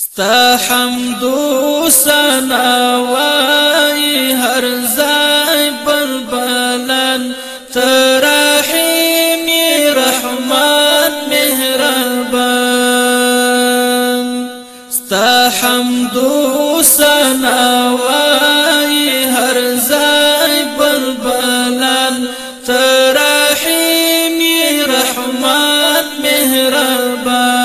ستا حمد سنا وای هر ځای بربلن تر رحیم رحمان مهربان ستا حمد سنا وای هر ځای بربلن تر رحیم رحمان مهربان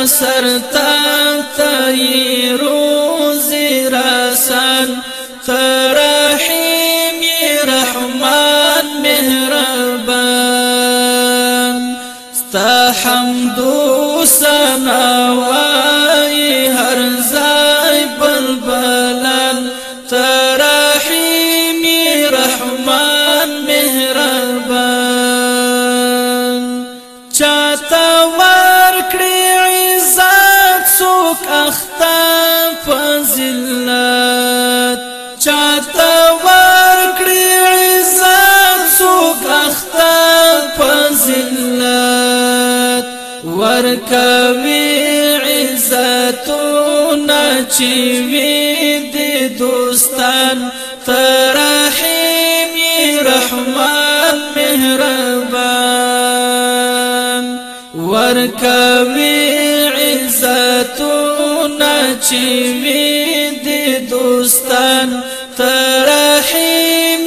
را سرتا تای روزی رسان تراحی اختا فضیلت چاته ورکړي عزت څوک اختا فضیلت ورکوي عزتونه چې وي د دوستان ترحیم رحمان مهربان ورکوي چې می د دوستان ترحیم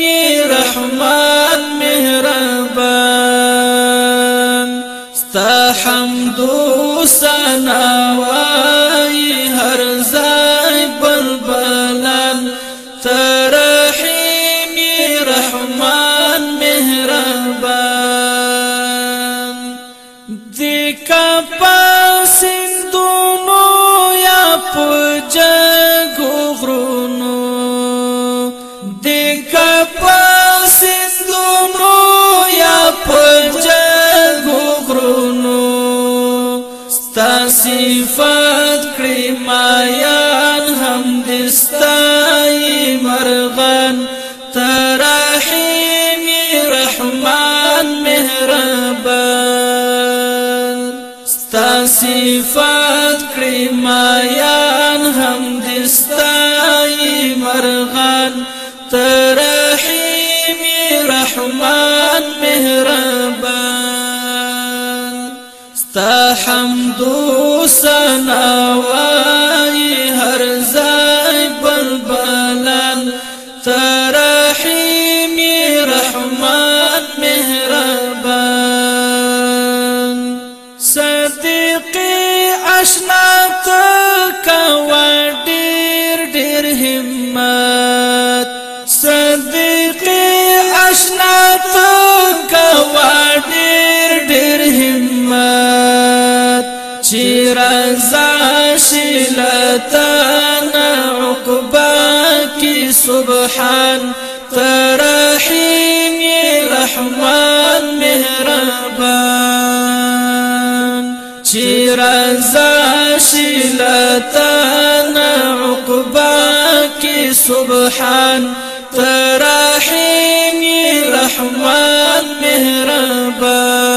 رحمان مهربان ستا حمد و ثنا و صفات کړی مایان هم دستای مرغان ترحیم رحمان مهربان ستا صفات کړی مایان هم دستای مرغان ترحیم رحمان مهربان ستا حمدو سنا تانا عقباك سبحان ترحیم رحمان مهربان چی رضا تانا عقباك سبحان ترحیم رحمان مهربان